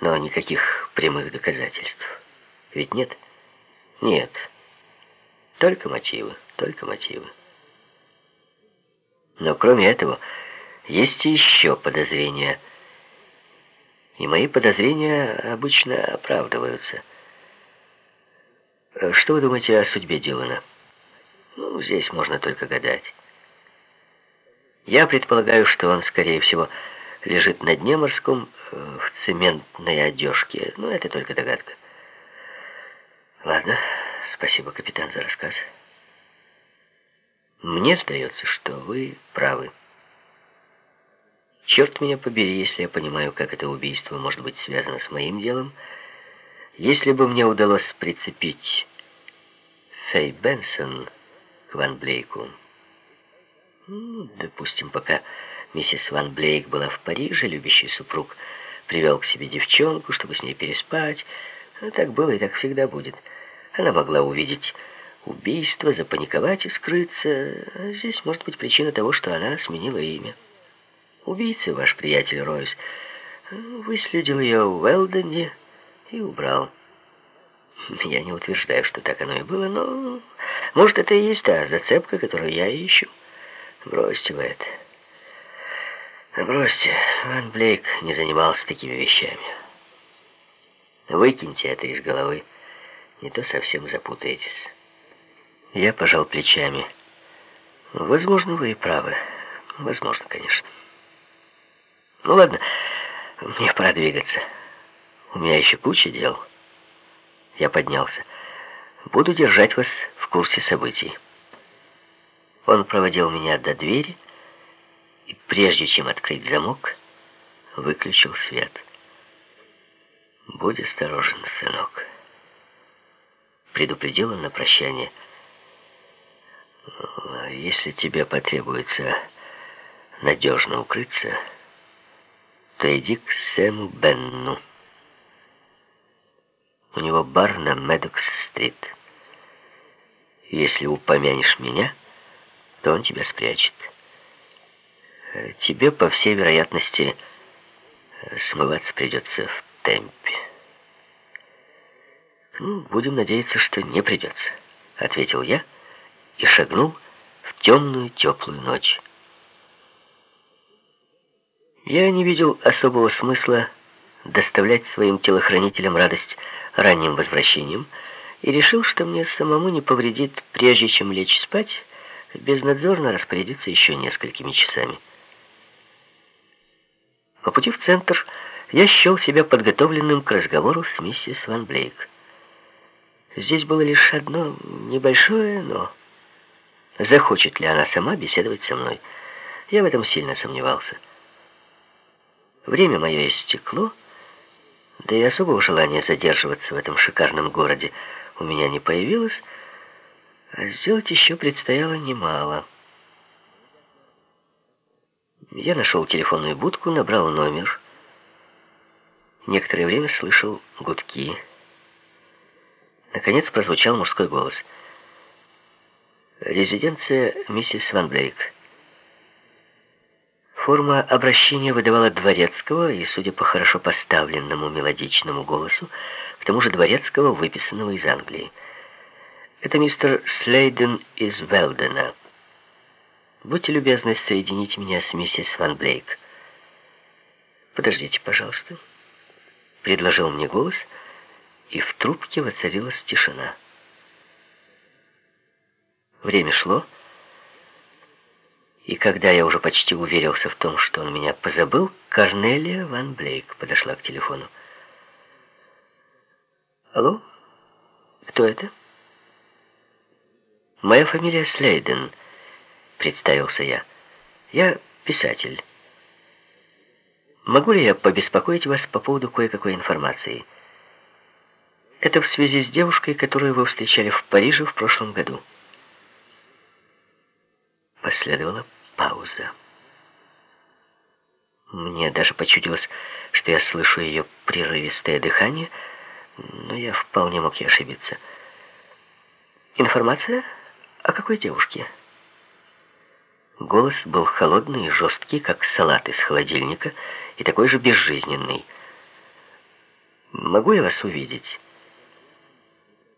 Но никаких прямых доказательств. Ведь нет? Нет. Только мотивы, только мотивы. Но кроме этого, есть еще подозрения. И мои подозрения обычно оправдываются. Что вы думаете о судьбе Дилана? Ну, здесь можно только гадать. Я предполагаю, что он, скорее всего, лежит на дне морском э, в цементной одежке. Но это только догадка. Ладно, спасибо, капитан, за рассказ. Мне сдается, что вы правы. Черт меня побери, если я понимаю, как это убийство может быть связано с моим делом. Если бы мне удалось прицепить Фэй Бенсон к Ван Блейку... Ну, допустим, пока миссис Ван Блейк была в Париже, любящий супруг привел к себе девчонку, чтобы с ней переспать. Ну, так было и так всегда будет. Она могла увидеть убийство, запаниковать и скрыться. А здесь может быть причина того, что она сменила имя. Убийца, ваш приятель Ройс, выследил ее в Уэлдоне и убрал. Я не утверждаю, что так оно и было, но, может, это и есть та зацепка, которую я ищу. Бросьте вы это. Бросьте. Ван Блейк не занимался такими вещами. Выкиньте это из головы. Не то совсем запутаетесь. Я пожал плечами. Возможно, вы и правы. Возможно, конечно. Ну ладно, мне пора двигаться. У меня еще куча дел. Я поднялся. Буду держать вас в курсе событий. Он проводил меня до двери и, прежде чем открыть замок, выключил свет. «Будь осторожен, сынок», — предупредил он на прощание. «Если тебе потребуется надежно укрыться, то иди к Сэму Бенну. У него бар на Медокс-стрит. Если упомянешь меня...» то он тебя спрячет. Э, тебе, по всей вероятности, э, смываться придется в темпе. Ну, будем надеяться, что не придется, ответил я и шагнул в темную теплую ночь. Я не видел особого смысла доставлять своим телохранителям радость ранним возвращением и решил, что мне самому не повредит, прежде чем лечь спать, безнадзорно распорядиться еще несколькими часами. По пути в центр я счел себя подготовленным к разговору с миссис Ван Блейк. Здесь было лишь одно небольшое «но». Захочет ли она сама беседовать со мной? Я в этом сильно сомневался. Время мое истекло, да и особого желания задерживаться в этом шикарном городе у меня не появилось, а сделать еще предстояло немало. Я нашел телефонную будку, набрал номер. Некоторое время слышал гудки. Наконец прозвучал мужской голос. «Резиденция миссис Ван Блейк». Форма обращения выдавала дворецкого, и, судя по хорошо поставленному мелодичному голосу, к тому же дворецкого, выписанного из Англии. Это мистер Слейден из Велдена. Будьте любезны соединить меня с миссис Ван Блейк. Подождите, пожалуйста. Предложил мне голос, и в трубке воцарилась тишина. Время шло, и когда я уже почти уверился в том, что он меня позабыл, Корнелия Ван Блейк подошла к телефону. «Алло? Кто это?» «Моя фамилия Слейден», — представился я. «Я писатель. Могу ли я побеспокоить вас по поводу кое-какой информации? Это в связи с девушкой, которую вы встречали в Париже в прошлом году». Последовала пауза. Мне даже почудилось, что я слышу ее прерывистое дыхание, но я вполне мог и ошибиться. «Информация?» «О какой девушке?» Голос был холодный и жесткий, как салат из холодильника, и такой же безжизненный. Могу я вас увидеть?»